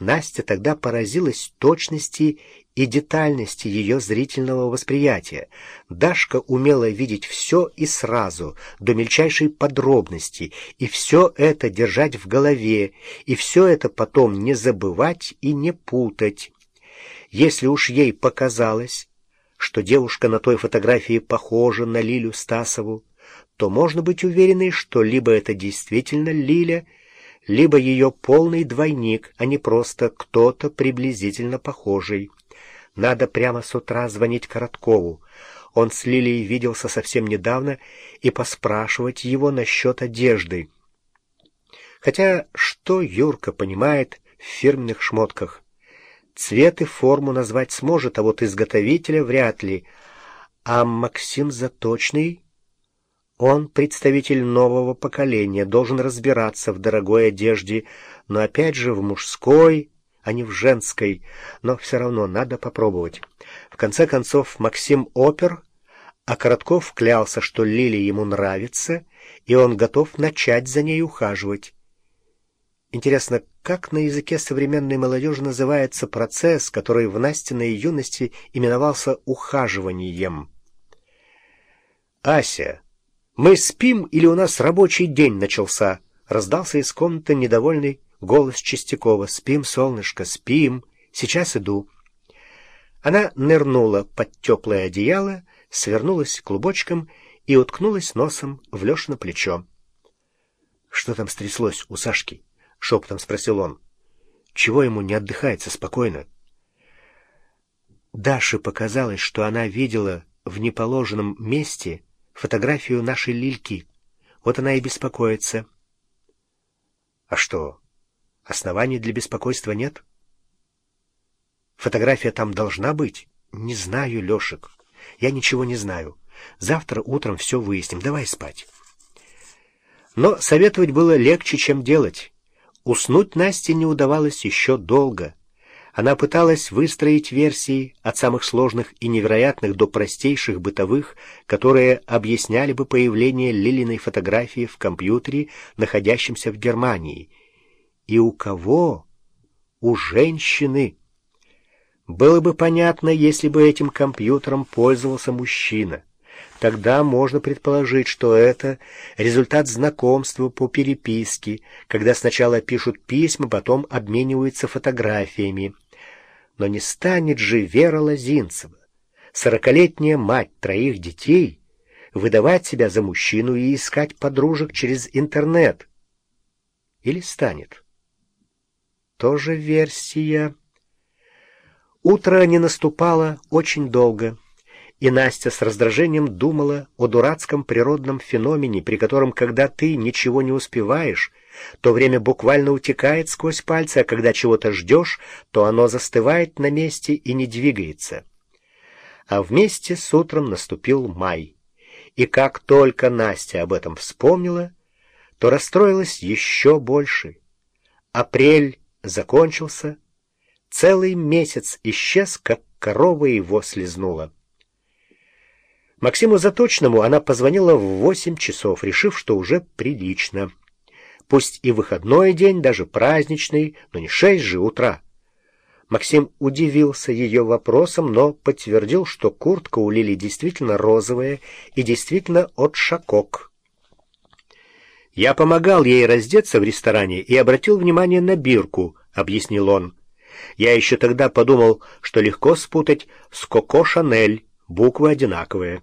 Настя тогда поразилась точности и детальности ее зрительного восприятия. Дашка умела видеть все и сразу, до мельчайшей подробности, и все это держать в голове, и все это потом не забывать и не путать. Если уж ей показалось, что девушка на той фотографии похожа на Лилю Стасову, то можно быть уверенной, что либо это действительно Лиля, либо ее полный двойник, а не просто кто-то приблизительно похожий. Надо прямо с утра звонить Короткову. Он с Лилией виделся совсем недавно и поспрашивать его насчет одежды. Хотя что Юрка понимает в фирменных шмотках? Цвет и форму назвать сможет, а вот изготовителя вряд ли. А Максим Заточный... Он представитель нового поколения, должен разбираться в дорогой одежде, но опять же в мужской а не в женской, но все равно надо попробовать. В конце концов, Максим опер, а Коротков клялся, что Лили ему нравится, и он готов начать за ней ухаживать. Интересно, как на языке современной молодежи называется процесс, который в Настиной юности именовался ухаживанием? «Ася, мы спим или у нас рабочий день начался?» — раздался из комнаты недовольный голос Чистякова. «Спим, солнышко, спим. Сейчас иду». Она нырнула под теплое одеяло, свернулась клубочком и уткнулась носом в Лешино плечо. «Что там стряслось у Сашки?» — шепотом спросил он. «Чего ему не отдыхается спокойно?» Даше показалось, что она видела в неположенном месте фотографию нашей Лильки. Вот она и беспокоится. «А что, Оснований для беспокойства нет? Фотография там должна быть? Не знаю, Лешек. Я ничего не знаю. Завтра утром все выясним. Давай спать. Но советовать было легче, чем делать. Уснуть Насте не удавалось еще долго. Она пыталась выстроить версии от самых сложных и невероятных до простейших бытовых, которые объясняли бы появление Лилиной фотографии в компьютере, находящемся в Германии — и у кого? У женщины. Было бы понятно, если бы этим компьютером пользовался мужчина. Тогда можно предположить, что это результат знакомства по переписке, когда сначала пишут письма, потом обмениваются фотографиями. Но не станет же Вера Лозинцева, сорокалетняя мать троих детей, выдавать себя за мужчину и искать подружек через интернет. Или станет? тоже версия. Утро не наступало очень долго, и Настя с раздражением думала о дурацком природном феномене, при котором, когда ты ничего не успеваешь, то время буквально утекает сквозь пальцы, а когда чего-то ждешь, то оно застывает на месте и не двигается. А вместе с утром наступил май. И как только Настя об этом вспомнила, то расстроилась еще больше. Апрель закончился. Целый месяц исчез, как корова его слезнула. Максиму Заточному она позвонила в восемь часов, решив, что уже прилично. Пусть и выходной день, даже праздничный, но не шесть же утра. Максим удивился ее вопросом, но подтвердил, что куртка у Лили действительно розовая и действительно от шакок. «Я помогал ей раздеться в ресторане и обратил внимание на бирку», — объяснил он. «Я еще тогда подумал, что легко спутать с Коко Шанель, буквы одинаковые».